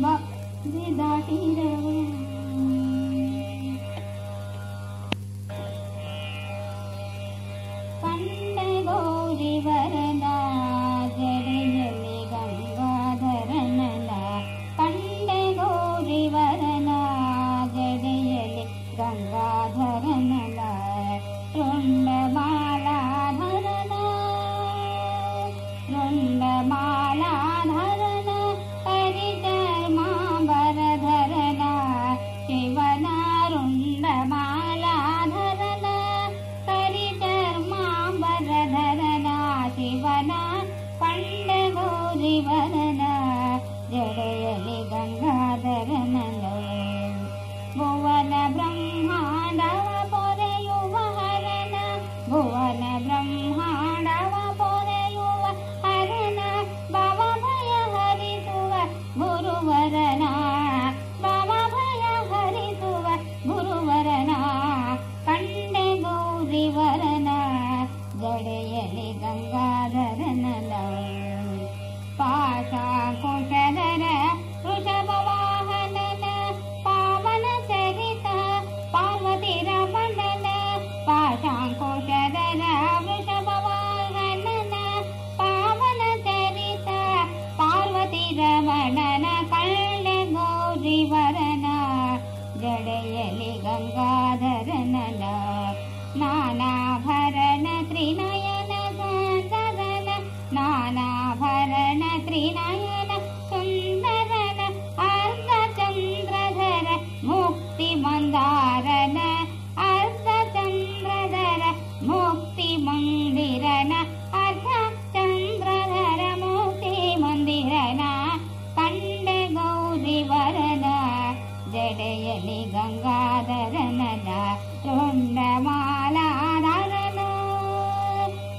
भक्तिदाहिरे जडयलि गङ्गाधरनल भुवन ब्रह्माण्डव पोरयुव हरण भुवन ब्रह्माण्डव पोरयुव हरण भव भय हरिसुव गुरुवरना भव भय हरिसुव गुरुवरना कण्ड गौरिवरना जडयलि गङ्गाधरनल पाशा वृषभवाहनन पावन चरित पार्वती रमणन पाशा वृषभवाहनन पावन चरित पार्वती रमणन कर्ण गौरिवरन जडयलि गङ्गाधरनन नानाभरण त्रिनयन त्रिनयन सुन्दरन अर्धचन्द्रधर मुक्तिमन्दारन अर्धचन्द्रधर मुक्तिमन्दिरन अर्धचन्द्रधर मुक्तिमन्दिरन कण्ड गौरिवरन जडयलि गङ्गाधरनन रुण्डमालाधरन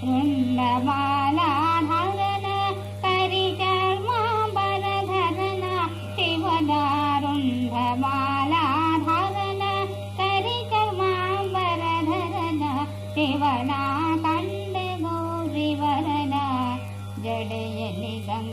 रुण्डमालाधरन